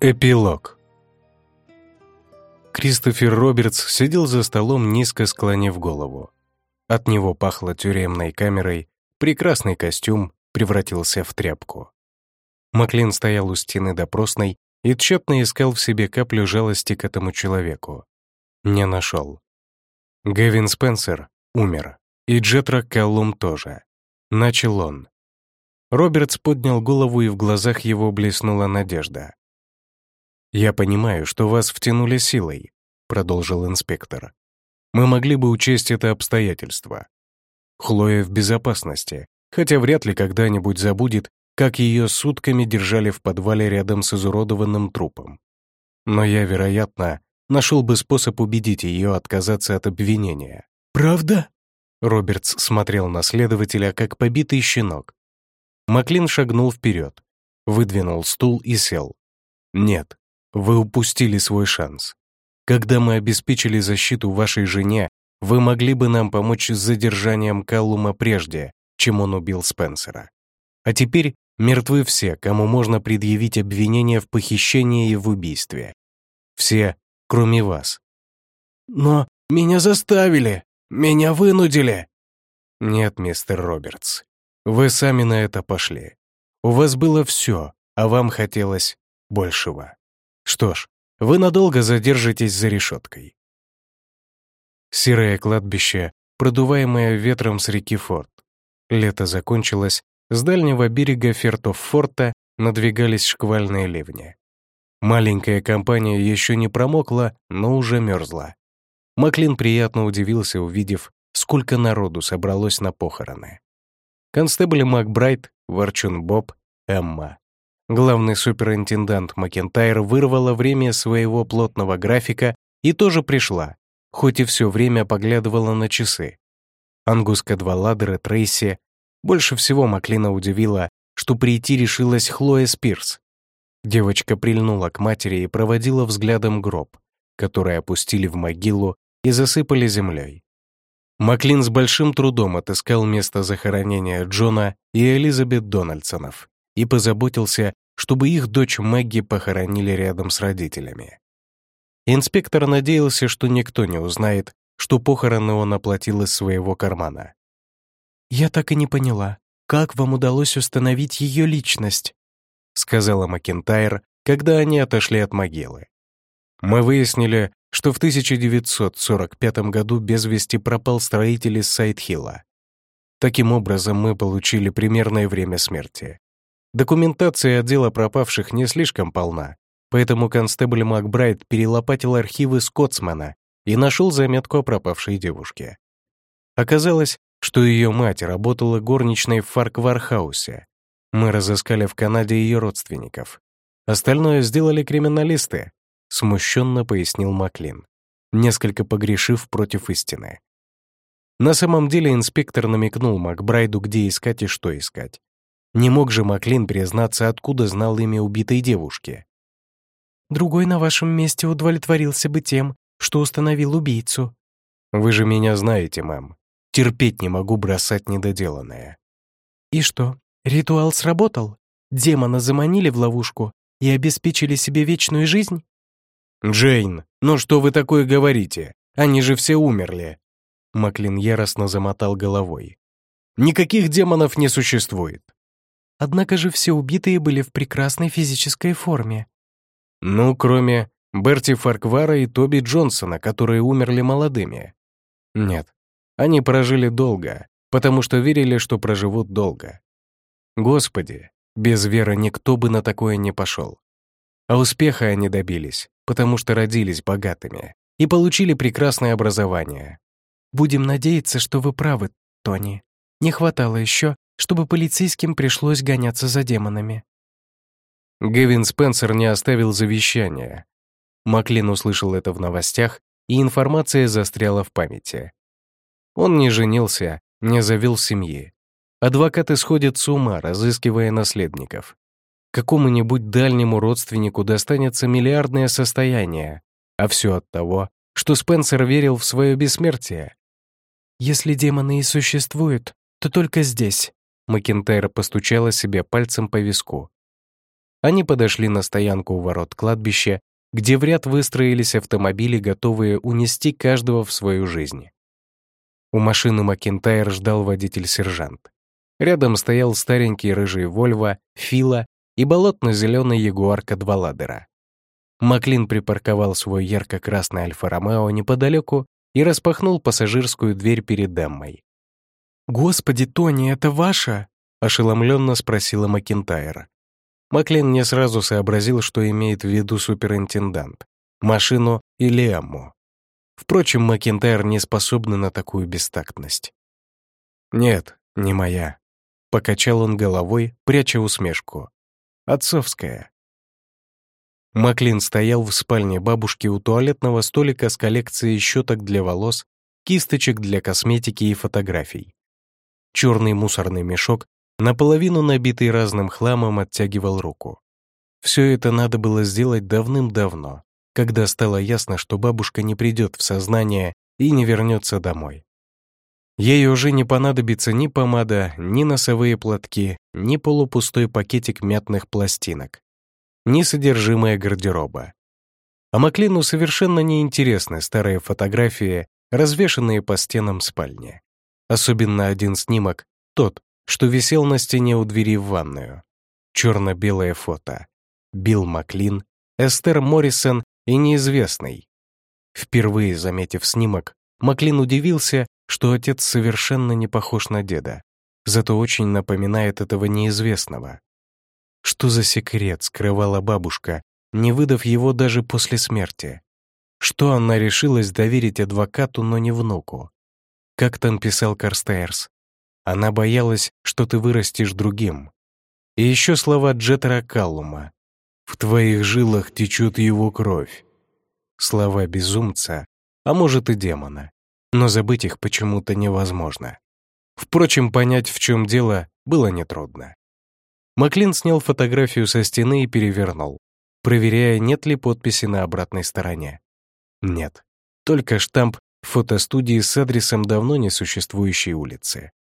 Эпилог Кристофер Робертс сидел за столом, низко склонив голову. От него пахло тюремной камерой, прекрасный костюм превратился в тряпку. Маклин стоял у стены допросной и тщетно искал в себе каплю жалости к этому человеку. Не нашел. Гэвин Спенсер умер, и Джетра Каллум тоже. Начал он. Робертс поднял голову, и в глазах его блеснула надежда. «Я понимаю, что вас втянули силой», — продолжил инспектор. «Мы могли бы учесть это обстоятельство. Хлоя в безопасности, хотя вряд ли когда-нибудь забудет, как ее сутками держали в подвале рядом с изуродованным трупом. Но я, вероятно, нашел бы способ убедить ее отказаться от обвинения. «Правда?» Робертс смотрел на следователя, как побитый щенок. Маклин шагнул вперед, выдвинул стул и сел. «Нет, вы упустили свой шанс. Когда мы обеспечили защиту вашей жене, вы могли бы нам помочь с задержанием Каллума прежде, чем он убил Спенсера. А теперь мертвы все, кому можно предъявить обвинение в похищении и в убийстве. Все, кроме вас. Но меня заставили, меня вынудили. Нет, мистер Робертс, вы сами на это пошли. У вас было все, а вам хотелось большего. Что ж, вы надолго задержитесь за решеткой. Серое кладбище, продуваемое ветром с реки Форт. Лето закончилось, с дальнего берега Фертоф-форта надвигались шквальные ливни. Маленькая компания еще не промокла, но уже мерзла. Маклин приятно удивился, увидев, сколько народу собралось на похороны. Констебли Макбрайт, Ворчун Боб, Эмма. Главный суперинтендант Макентайр вырвала время своего плотного графика и тоже пришла, хоть и все время поглядывала на часы. Ангус Кадваладер Трейси. Больше всего Маклина удивило, что прийти решилась Хлоя Спирс. Девочка прильнула к матери и проводила взглядом гроб, который опустили в могилу и засыпали землей. Маклин с большим трудом отыскал место захоронения Джона и Элизабет Дональдсонов и позаботился, чтобы их дочь Мэгги похоронили рядом с родителями. Инспектор надеялся, что никто не узнает, что похороны он оплатил из своего кармана. «Я так и не поняла, как вам удалось установить ее личность?» сказала Макентайр, когда они отошли от могилы. Мы выяснили, что в 1945 году без вести пропал строитель из Сайдхилла. Таким образом, мы получили примерное время смерти. Документация отдела пропавших не слишком полна, поэтому констебль Макбрайт перелопатил архивы Скотсмана и нашел заметку о пропавшей девушке. Оказалось, что ее мать работала горничной в Фарквархаусе. Мы разыскали в Канаде ее родственников. Остальное сделали криминалисты, смущенно пояснил Маклин, несколько погрешив против истины. На самом деле инспектор намекнул Макбрайду, где искать и что искать. Не мог же Маклин признаться, откуда знал имя убитой девушки. «Другой на вашем месте удовлетворился бы тем, что установил убийцу». «Вы же меня знаете, мэм. Терпеть не могу бросать недоделанное». «И что, ритуал сработал? Демона заманили в ловушку и обеспечили себе вечную жизнь?» «Джейн, ну что вы такое говорите? Они же все умерли!» Маклин яростно замотал головой. «Никаких демонов не существует. Однако же все убитые были в прекрасной физической форме. Ну, кроме Берти Фарквара и Тоби Джонсона, которые умерли молодыми. Нет, они прожили долго, потому что верили, что проживут долго. Господи, без веры никто бы на такое не пошел. А успеха они добились, потому что родились богатыми и получили прекрасное образование. Будем надеяться, что вы правы, Тони. Не хватало еще, чтобы полицейским пришлось гоняться за демонами. Гевин Спенсер не оставил завещания. Маклин услышал это в новостях, и информация застряла в памяти. Он не женился, не завел семьи. Адвокаты сходят с ума, разыскивая наследников. Какому-нибудь дальнему родственнику достанется миллиардное состояние, а все от того, что Спенсер верил в свое бессмертие. «Если демоны и существуют, то только здесь», Макентайр постучала себе пальцем по виску. Они подошли на стоянку у ворот кладбища, где в ряд выстроились автомобили, готовые унести каждого в свою жизнь. У машины Макентайр ждал водитель-сержант. Рядом стоял старенький рыжий Вольво, Фила и болотно-зеленый Ягуар Кадваладера. Маклин припарковал свой ярко-красный Альфа-Ромео неподалеку и распахнул пассажирскую дверь перед Эммой. «Господи, Тони, это ваша?» — ошеломленно спросила Макентайр. Маклин не сразу сообразил, что имеет в виду суперинтендант, машину или Эмму. Впрочем, Макентайр не способна на такую бестактность. «Нет, не моя», — покачал он головой, пряча усмешку. «Отцовская». Маклин стоял в спальне бабушки у туалетного столика с коллекцией щеток для волос, кисточек для косметики и фотографий. Черный мусорный мешок, наполовину набитый разным хламом, оттягивал руку. Все это надо было сделать давным-давно, когда стало ясно, что бабушка не придет в сознание и не вернется домой. Ей уже не понадобится ни помада, ни носовые платки, ни полупустой пакетик мятных пластинок, ни содержимое гардероба. А Маклину совершенно неинтересны старые фотографии, развешанные по стенам спальни. Особенно один снимок, тот, что висел на стене у двери в ванную. Черно-белое фото. Билл Маклин, Эстер Моррисон и неизвестный. Впервые заметив снимок, Маклин удивился, что отец совершенно не похож на деда, зато очень напоминает этого неизвестного. Что за секрет скрывала бабушка, не выдав его даже после смерти? Что она решилась доверить адвокату, но не внуку? Как там писал Карстейрс? Она боялась, что ты вырастешь другим. И еще слова Джеттера Каллума. «В твоих жилах течет его кровь». Слова безумца, а может и демона но забыть их почему-то невозможно. Впрочем, понять, в чем дело, было нетрудно. Маклин снял фотографию со стены и перевернул, проверяя, нет ли подписи на обратной стороне. Нет, только штамп фотостудии с адресом давно несуществующей улицы.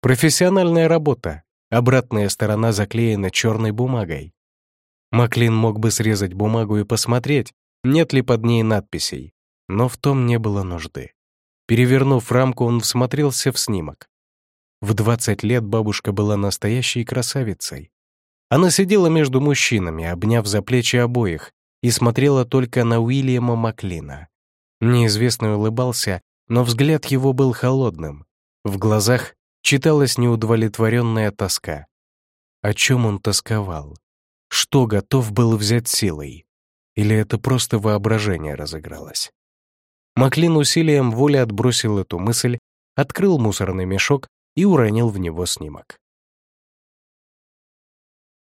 Профессиональная работа, обратная сторона заклеена черной бумагой. Маклин мог бы срезать бумагу и посмотреть, нет ли под ней надписей, но в том не было нужды. Перевернув рамку, он всмотрелся в снимок. В 20 лет бабушка была настоящей красавицей. Она сидела между мужчинами, обняв за плечи обоих, и смотрела только на Уильяма Маклина. Неизвестный улыбался, но взгляд его был холодным. В глазах читалась неудовлетворенная тоска. О чем он тосковал? Что готов был взять силой? Или это просто воображение разыгралось? Маклин усилием воли отбросил эту мысль, открыл мусорный мешок и уронил в него снимок.